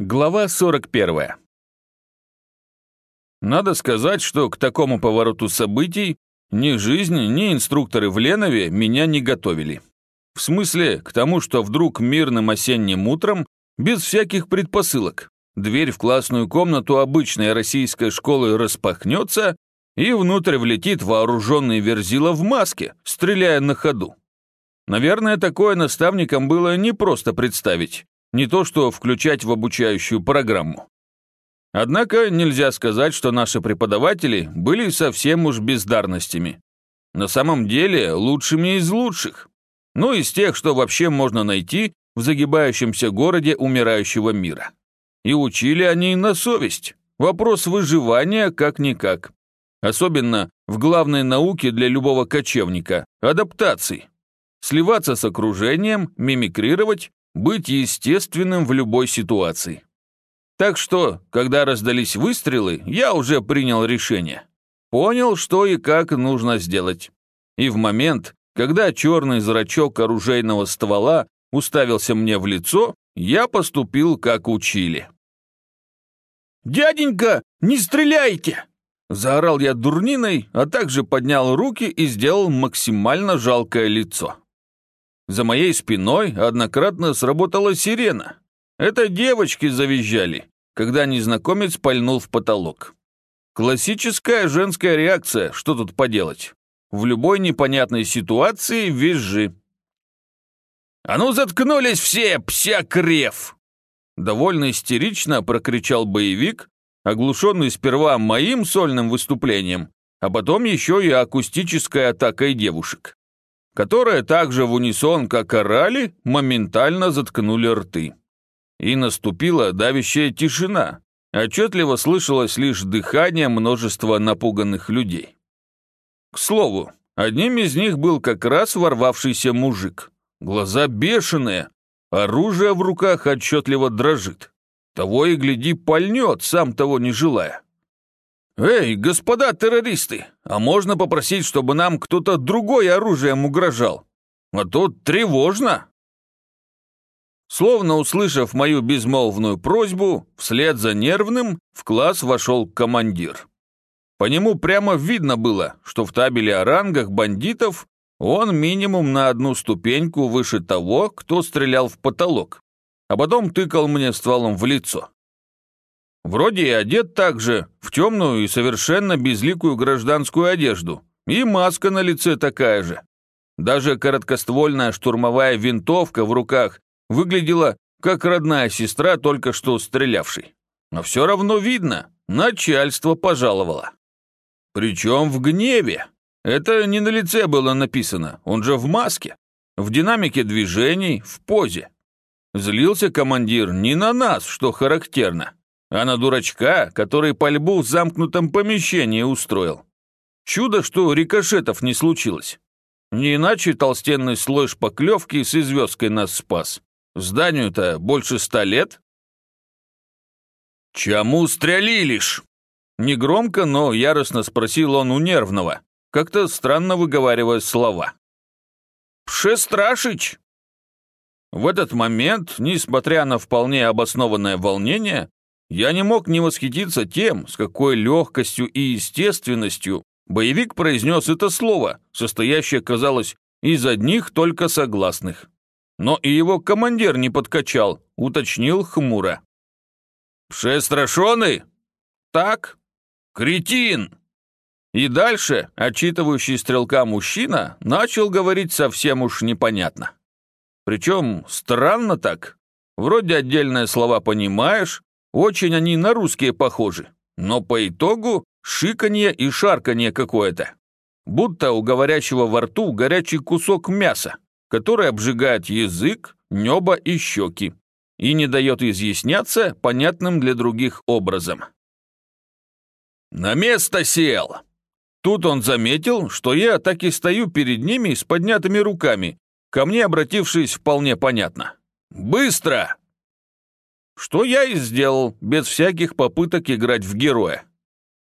Глава 41. Надо сказать, что к такому повороту событий ни жизнь, ни инструкторы в Ленове меня не готовили. В смысле, к тому, что вдруг мирным осенним утром, без всяких предпосылок, дверь в классную комнату обычной российской школы распахнется, и внутрь влетит вооруженный верзила в маске, стреляя на ходу. Наверное, такое наставникам было непросто представить, не то что включать в обучающую программу. Однако нельзя сказать, что наши преподаватели были совсем уж бездарностями. На самом деле лучшими из лучших. Ну, из тех, что вообще можно найти в загибающемся городе умирающего мира. И учили они на совесть. Вопрос выживания как-никак. Особенно в главной науке для любого кочевника – адаптации. Сливаться с окружением, мимикрировать, быть естественным в любой ситуации. Так что, когда раздались выстрелы, я уже принял решение. Понял, что и как нужно сделать. И в момент, когда черный зрачок оружейного ствола уставился мне в лицо, я поступил, как учили. «Дяденька, не стреляйте!» Заорал я дурниной, а также поднял руки и сделал максимально жалкое лицо. За моей спиной однократно сработала сирена. Это девочки завизжали, когда незнакомец пальнул в потолок. Классическая женская реакция, что тут поделать. В любой непонятной ситуации визжи. «А ну заткнулись все, псякрев!» Довольно истерично прокричал боевик, оглушенный сперва моим сольным выступлением, а потом еще и акустической атакой девушек которые также в унисон, как орали, моментально заткнули рты. И наступила давящая тишина. Отчетливо слышалось лишь дыхание множества напуганных людей. К слову, одним из них был как раз ворвавшийся мужик. Глаза бешеные, оружие в руках отчетливо дрожит. Того и гляди пальнет, сам того не желая. «Эй, господа террористы, а можно попросить, чтобы нам кто-то другой оружием угрожал? А тут тревожно!» Словно услышав мою безмолвную просьбу, вслед за нервным в класс вошел командир. По нему прямо видно было, что в табеле о рангах бандитов он минимум на одну ступеньку выше того, кто стрелял в потолок, а потом тыкал мне стволом в лицо. Вроде и одет так же, в темную и совершенно безликую гражданскую одежду. И маска на лице такая же. Даже короткоствольная штурмовая винтовка в руках выглядела как родная сестра только что стрелявшей. Но все равно видно, начальство пожаловало. Причем в гневе. Это не на лице было написано, он же в маске, в динамике движений, в позе. Злился командир не на нас, что характерно, а на дурачка, который пальбу в замкнутом помещении устроил. Чудо, что рикошетов не случилось. Не иначе толстенный слой шпаклевки с известкой нас спас. Зданию-то больше ста лет. «Чему стрелилишь?» Негромко, но яростно спросил он у нервного, как-то странно выговаривая слова. «Пшестрашич!» В этот момент, несмотря на вполне обоснованное волнение, я не мог не восхититься тем, с какой легкостью и естественностью боевик произнес это слово, состоящее, казалось, из одних только согласных. Но и его командир не подкачал, уточнил хмуро. «Пшестрашеный?» «Так». «Кретин!» И дальше отчитывающий стрелка мужчина начал говорить совсем уж непонятно. Причем странно так. Вроде отдельные слова понимаешь, очень они на русские похожи, но по итогу шиканье и шарканье какое-то. Будто у говорящего во рту горячий кусок мяса, который обжигает язык, небо и щеки и не дает изъясняться понятным для других образом. «На место сел!» Тут он заметил, что я так и стою перед ними с поднятыми руками, ко мне обратившись вполне понятно. «Быстро!» Что я и сделал, без всяких попыток играть в героя.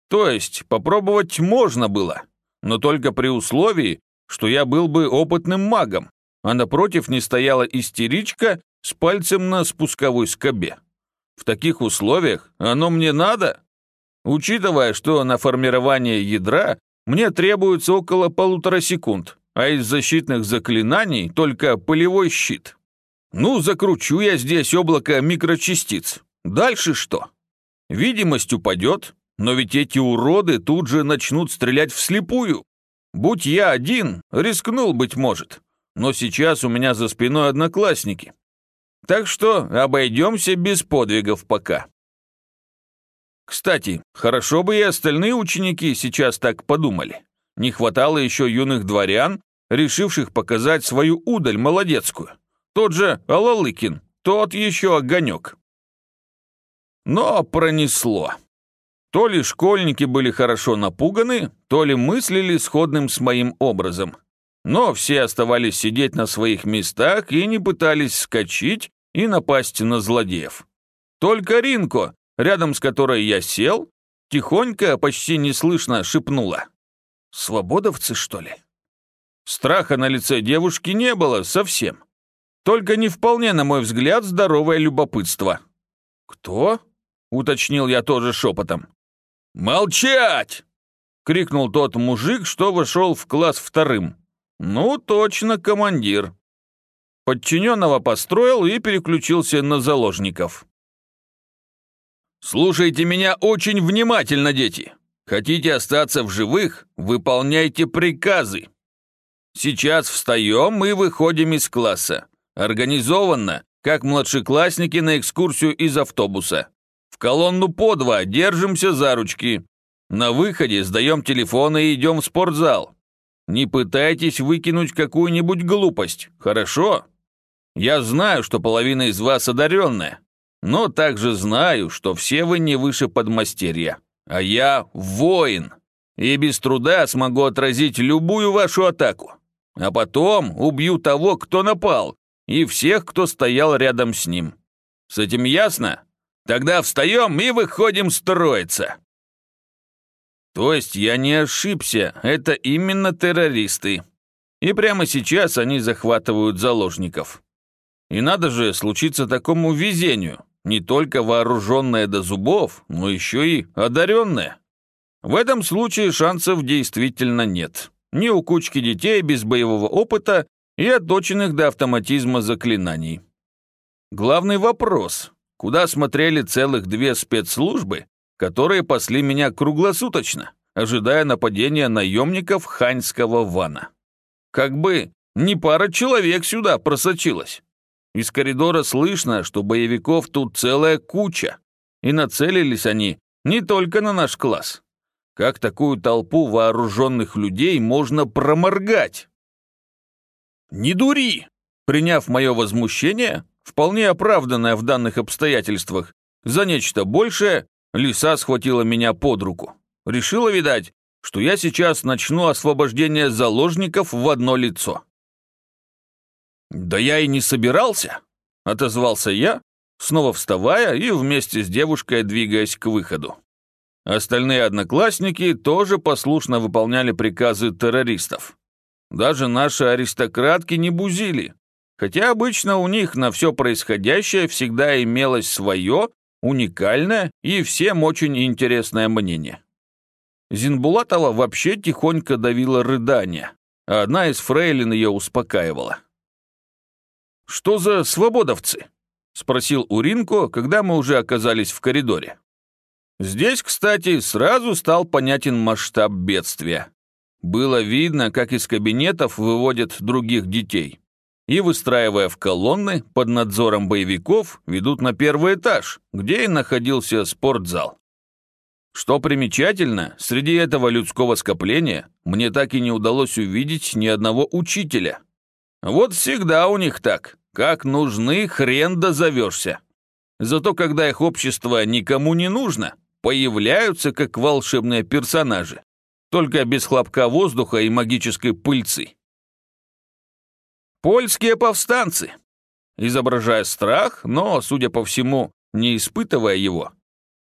То есть, попробовать можно было, но только при условии, что я был бы опытным магом, а напротив не стояла истеричка с пальцем на спусковой скобе. В таких условиях оно мне надо? Учитывая, что на формирование ядра мне требуется около полутора секунд, а из защитных заклинаний только полевой щит. Ну, закручу я здесь облако микрочастиц. Дальше что? Видимость упадет, но ведь эти уроды тут же начнут стрелять вслепую. Будь я один, рискнул, быть может. Но сейчас у меня за спиной одноклассники. Так что обойдемся без подвигов пока. Кстати, хорошо бы и остальные ученики сейчас так подумали. Не хватало еще юных дворян, решивших показать свою удаль молодецкую. Тот же Алалыкин, тот еще огонек. Но пронесло. То ли школьники были хорошо напуганы, то ли мыслили сходным с моим образом. Но все оставались сидеть на своих местах и не пытались скачить и напасть на злодеев. Только Ринко, рядом с которой я сел, тихонько, почти неслышно шепнула. «Свободовцы, что ли?» Страха на лице девушки не было совсем. Только не вполне, на мой взгляд, здоровое любопытство. «Кто?» — уточнил я тоже шепотом. «Молчать!» — крикнул тот мужик, что вошел в класс вторым. «Ну, точно, командир». Подчиненного построил и переключился на заложников. «Слушайте меня очень внимательно, дети. Хотите остаться в живых? Выполняйте приказы. Сейчас встаем и выходим из класса. Организованно, как младшеклассники на экскурсию из автобуса. В колонну по два, держимся за ручки. На выходе сдаем телефоны и идем в спортзал. Не пытайтесь выкинуть какую-нибудь глупость, хорошо? Я знаю, что половина из вас одаренная, но также знаю, что все вы не выше подмастерья. А я воин, и без труда смогу отразить любую вашу атаку. А потом убью того, кто напал, и всех, кто стоял рядом с ним. С этим ясно? Тогда встаем и выходим строиться. То есть я не ошибся, это именно террористы. И прямо сейчас они захватывают заложников. И надо же случиться такому везению, не только вооруженная до зубов, но еще и одаренная. В этом случае шансов действительно нет. Ни у кучки детей без боевого опыта и отточенных до автоматизма заклинаний. Главный вопрос – куда смотрели целых две спецслужбы, которые пасли меня круглосуточно, ожидая нападения наемников ханьского вана? Как бы не пара человек сюда просочилась. Из коридора слышно, что боевиков тут целая куча, и нацелились они не только на наш класс. Как такую толпу вооруженных людей можно проморгать? «Не дури!» Приняв мое возмущение, вполне оправданное в данных обстоятельствах, за нечто большее, лиса схватила меня под руку. Решила, видать, что я сейчас начну освобождение заложников в одно лицо. «Да я и не собирался», — отозвался я, снова вставая и вместе с девушкой двигаясь к выходу. Остальные одноклассники тоже послушно выполняли приказы террористов. Даже наши аристократки не бузили, хотя обычно у них на все происходящее всегда имелось свое, уникальное и всем очень интересное мнение. Зинбулатова вообще тихонько давила рыдание, а одна из фрейлин ее успокаивала. «Что за свободовцы?» — спросил Уринко, когда мы уже оказались в коридоре. Здесь, кстати, сразу стал понятен масштаб бедствия. Было видно, как из кабинетов выводят других детей. И, выстраивая в колонны, под надзором боевиков, ведут на первый этаж, где и находился спортзал. Что примечательно, среди этого людского скопления мне так и не удалось увидеть ни одного учителя. Вот всегда у них так. Как нужны, хрен дозовешься. Зато когда их общество никому не нужно, появляются как волшебные персонажи, только без хлопка воздуха и магической пыльцы. Польские повстанцы. Изображая страх, но, судя по всему, не испытывая его,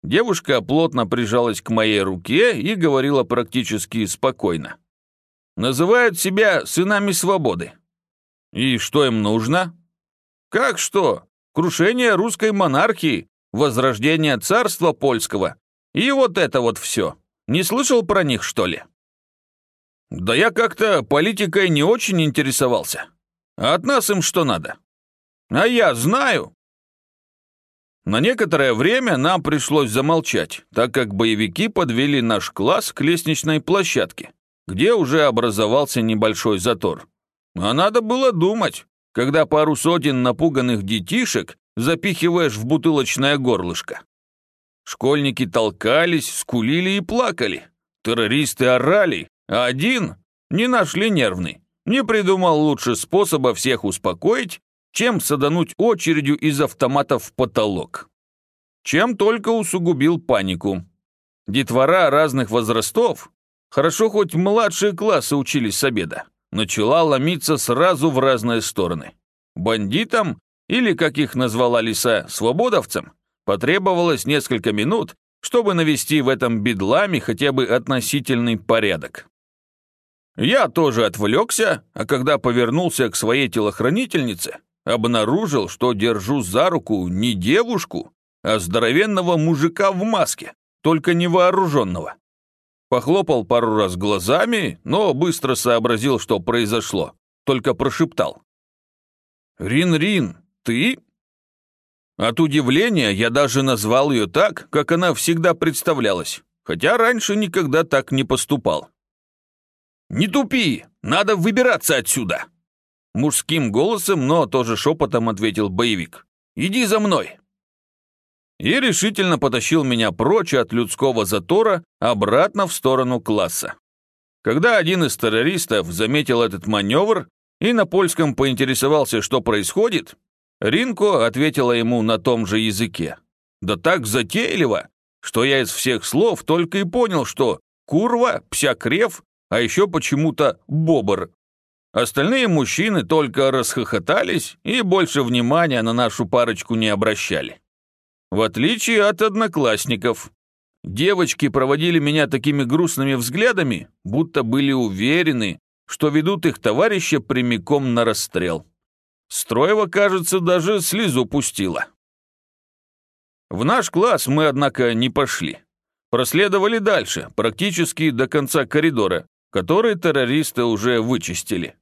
девушка плотно прижалась к моей руке и говорила практически спокойно. Называют себя сынами свободы. И что им нужно? Как что? Крушение русской монархии возрождение царства польского и вот это вот все. Не слышал про них, что ли? Да я как-то политикой не очень интересовался. От нас им что надо? А я знаю. На некоторое время нам пришлось замолчать, так как боевики подвели наш класс к лестничной площадке, где уже образовался небольшой затор. А надо было думать, когда пару сотен напуганных детишек запихиваешь в бутылочное горлышко. Школьники толкались, скулили и плакали. Террористы орали, а один, не нашли нервный, не придумал лучше способа всех успокоить, чем садануть очередью из автомата в потолок. Чем только усугубил панику. Детвора разных возрастов, хорошо хоть младшие классы учились с обеда, начала ломиться сразу в разные стороны. Бандитам, или, как их назвала лиса, свободовцам, потребовалось несколько минут, чтобы навести в этом бедламе хотя бы относительный порядок. Я тоже отвлекся, а когда повернулся к своей телохранительнице, обнаружил, что держу за руку не девушку, а здоровенного мужика в маске, только невооруженного. Похлопал пару раз глазами, но быстро сообразил, что произошло. Только прошептал. «Рин-Рин, ты?» От удивления я даже назвал ее так, как она всегда представлялась, хотя раньше никогда так не поступал. «Не тупи! Надо выбираться отсюда!» Мужским голосом, но тоже шепотом ответил боевик. «Иди за мной!» и решительно потащил меня прочь от людского затора обратно в сторону класса. Когда один из террористов заметил этот маневр и на польском поинтересовался, что происходит, Ринко ответила ему на том же языке. Да так затейливо, что я из всех слов только и понял, что курва, псякрев, а еще почему-то бобр. Остальные мужчины только расхохотались и больше внимания на нашу парочку не обращали. В отличие от одноклассников. Девочки проводили меня такими грустными взглядами, будто были уверены, что ведут их товарища прямиком на расстрел. Строева, кажется, даже слезу пустила. В наш класс мы, однако, не пошли. Проследовали дальше, практически до конца коридора, который террористы уже вычистили.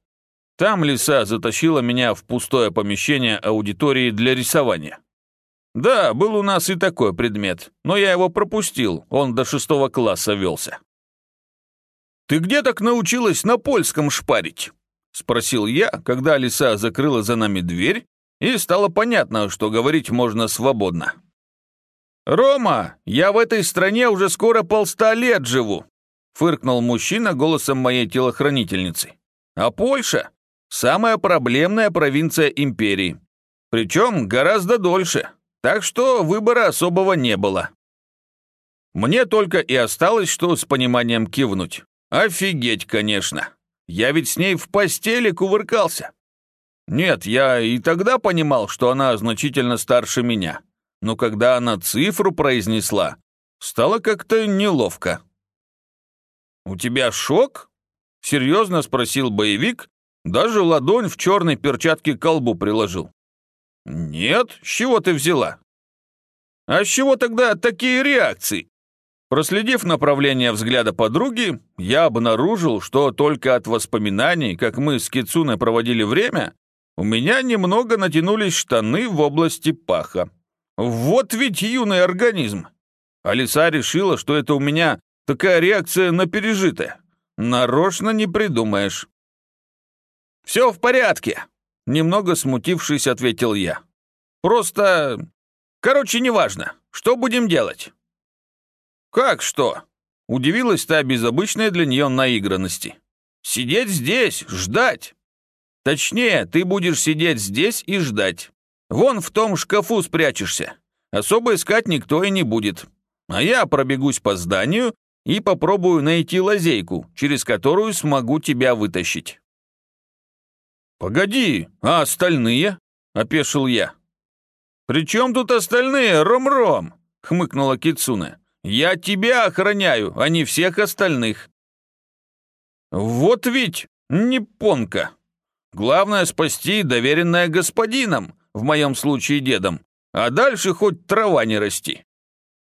Там лиса затащила меня в пустое помещение аудитории для рисования. Да, был у нас и такой предмет, но я его пропустил, он до шестого класса велся. «Ты где так научилась на польском шпарить?» — спросил я, когда лиса закрыла за нами дверь, и стало понятно, что говорить можно свободно. «Рома, я в этой стране уже скоро полста лет живу», — фыркнул мужчина голосом моей телохранительницы. «А Польша — самая проблемная провинция империи. Причем гораздо дольше так что выбора особого не было. Мне только и осталось, что с пониманием кивнуть. Офигеть, конечно. Я ведь с ней в постели кувыркался. Нет, я и тогда понимал, что она значительно старше меня. Но когда она цифру произнесла, стало как-то неловко. «У тебя шок?» — серьезно спросил боевик, даже ладонь в черной перчатке к колбу приложил. «Нет, с чего ты взяла?» «А с чего тогда такие реакции?» Проследив направление взгляда подруги, я обнаружил, что только от воспоминаний, как мы с Кицуной проводили время, у меня немного натянулись штаны в области паха. Вот ведь юный организм. Алиса решила, что это у меня такая реакция на пережитое. Нарочно не придумаешь. «Все в порядке», Немного смутившись, ответил я. «Просто... Короче, неважно. Что будем делать?» «Как что?» Удивилась та без обычной для нее наигранности. «Сидеть здесь, ждать!» «Точнее, ты будешь сидеть здесь и ждать. Вон в том шкафу спрячешься. Особо искать никто и не будет. А я пробегусь по зданию и попробую найти лазейку, через которую смогу тебя вытащить». «Погоди, а остальные?» — опешил я. «При чем тут остальные, Ром-Ром?» — хмыкнула Кицуна. «Я тебя охраняю, а не всех остальных». «Вот ведь непонка. Главное спасти доверенное господином, в моем случае дедом, а дальше хоть трава не расти.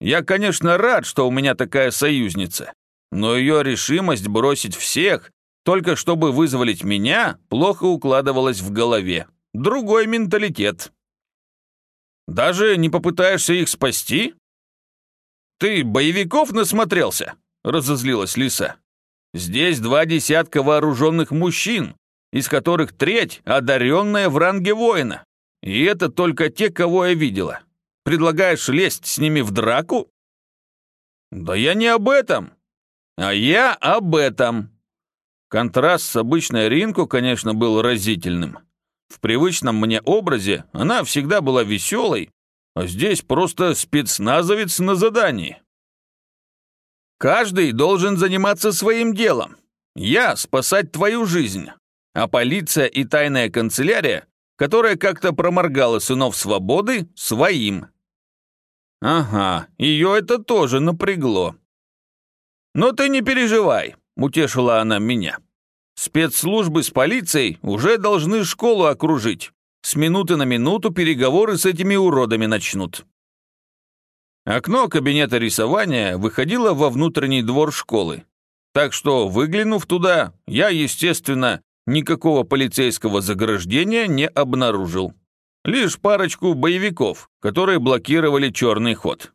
Я, конечно, рад, что у меня такая союзница, но ее решимость бросить всех, только чтобы вызволить меня, плохо укладывалась в голове. Другой менталитет. Даже не попытаешься их спасти? Ты боевиков насмотрелся? Разозлилась Лиса. Здесь два десятка вооруженных мужчин, из которых треть одаренная в ранге воина. И это только те, кого я видела. Предлагаешь лезть с ними в драку? Да я не об этом. А я об этом. Контраст с обычной Ринку, конечно, был разительным. В привычном мне образе она всегда была веселой, а здесь просто спецназовец на задании. Каждый должен заниматься своим делом. Я — спасать твою жизнь, а полиция и тайная канцелярия, которая как-то проморгала сынов свободы, своим. Ага, ее это тоже напрягло. Но ты не переживай, утешила она меня. Спецслужбы с полицией уже должны школу окружить. С минуты на минуту переговоры с этими уродами начнут. Окно кабинета рисования выходило во внутренний двор школы. Так что, выглянув туда, я, естественно, никакого полицейского заграждения не обнаружил. Лишь парочку боевиков, которые блокировали черный ход.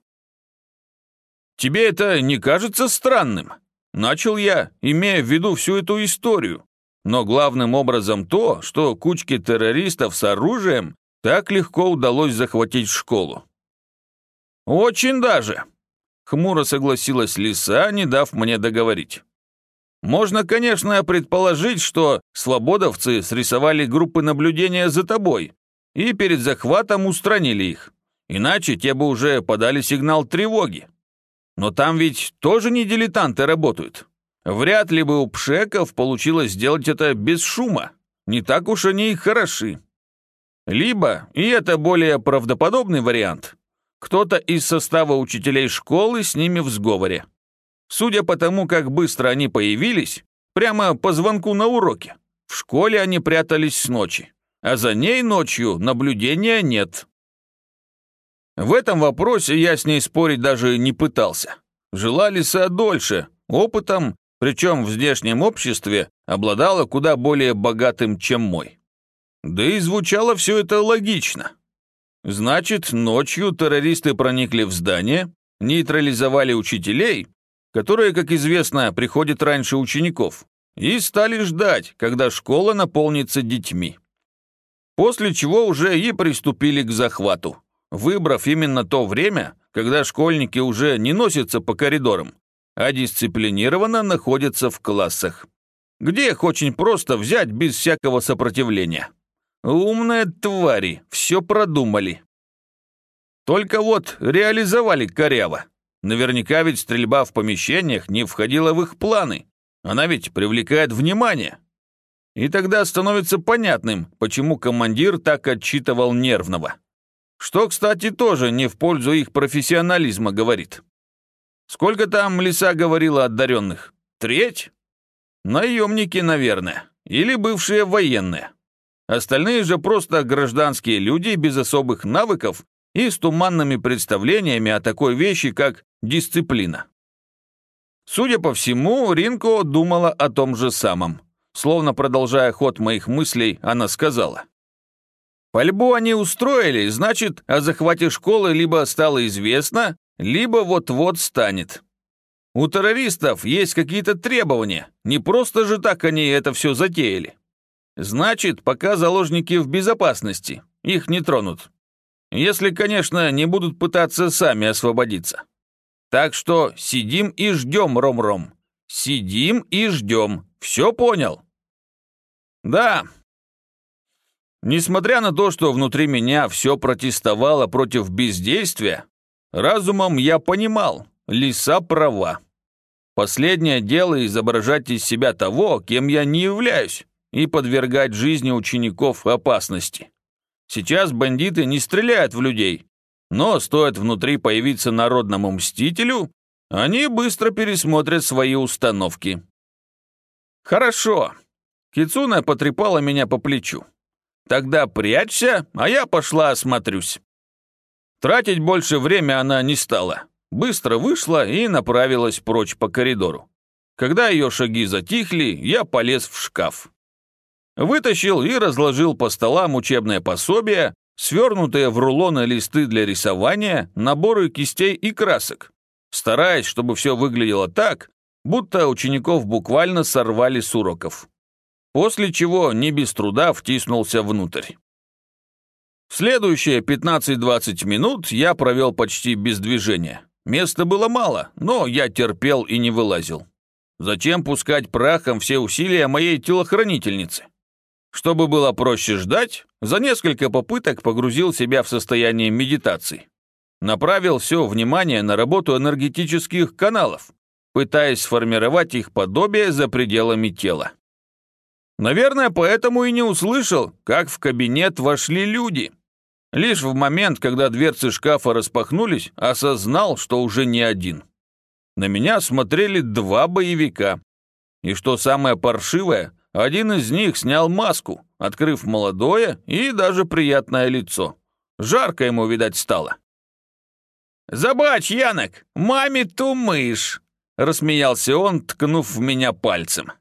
«Тебе это не кажется странным?» Начал я, имея в виду всю эту историю. Но главным образом то, что кучке террористов с оружием так легко удалось захватить школу. «Очень даже», — хмуро согласилась Лиса, не дав мне договорить. «Можно, конечно, предположить, что свободовцы срисовали группы наблюдения за тобой и перед захватом устранили их, иначе те бы уже подали сигнал тревоги. Но там ведь тоже не дилетанты работают. Вряд ли бы у пшеков получилось сделать это без шума. Не так уж они и хороши. Либо, и это более правдоподобный вариант, кто-то из состава учителей школы с ними в сговоре. Судя по тому, как быстро они появились, прямо по звонку на уроке, в школе они прятались с ночи, а за ней ночью наблюдения нет. В этом вопросе я с ней спорить даже не пытался. Жила лиса дольше, опытом, причем в здешнем обществе, обладала куда более богатым, чем мой. Да и звучало все это логично. Значит, ночью террористы проникли в здание, нейтрализовали учителей, которые, как известно, приходят раньше учеников, и стали ждать, когда школа наполнится детьми. После чего уже и приступили к захвату выбрав именно то время, когда школьники уже не носятся по коридорам, а дисциплинированно находятся в классах, где их очень просто взять без всякого сопротивления. Умные твари, все продумали. Только вот реализовали коряво. Наверняка ведь стрельба в помещениях не входила в их планы. Она ведь привлекает внимание. И тогда становится понятным, почему командир так отчитывал нервного. Что, кстати, тоже не в пользу их профессионализма говорит. Сколько там лиса говорила одаренных? Треть? Наемники, наверное. Или бывшие военные. Остальные же просто гражданские люди без особых навыков и с туманными представлениями о такой вещи, как дисциплина. Судя по всему, Ринко думала о том же самом. Словно продолжая ход моих мыслей, она сказала. Пальбу они устроили, значит, о захвате школы либо стало известно, либо вот-вот станет. У террористов есть какие-то требования, не просто же так они это все затеяли. Значит, пока заложники в безопасности, их не тронут. Если, конечно, не будут пытаться сами освободиться. Так что сидим и ждем, Ром-Ром. Сидим и ждем. Все понял? Да, Несмотря на то, что внутри меня все протестовало против бездействия, разумом я понимал, лиса права. Последнее дело изображать из себя того, кем я не являюсь, и подвергать жизни учеников опасности. Сейчас бандиты не стреляют в людей, но стоит внутри появиться народному мстителю, они быстро пересмотрят свои установки. Хорошо. Кицуна потрепала меня по плечу. Тогда прячься, а я пошла осмотрюсь. Тратить больше время она не стала. Быстро вышла и направилась прочь по коридору. Когда ее шаги затихли, я полез в шкаф. Вытащил и разложил по столам учебное пособие, свернутые в рулоны листы для рисования, наборы кистей и красок, стараясь, чтобы все выглядело так, будто учеников буквально сорвали с уроков. После чего не без труда втиснулся внутрь. Следующие 15-20 минут я провел почти без движения. Места было мало, но я терпел и не вылазил. Зачем пускать прахом все усилия моей телохранительницы? Чтобы было проще ждать, за несколько попыток погрузил себя в состояние медитации. Направил все внимание на работу энергетических каналов, пытаясь сформировать их подобие за пределами тела. Наверное, поэтому и не услышал, как в кабинет вошли люди. Лишь в момент, когда дверцы шкафа распахнулись, осознал, что уже не один. На меня смотрели два боевика. И что самое паршивое, один из них снял маску, открыв молодое и даже приятное лицо. Жарко ему, видать, стало. «Забачь, Янок, маме ту мышь!» Рассмеялся он, ткнув в меня пальцем.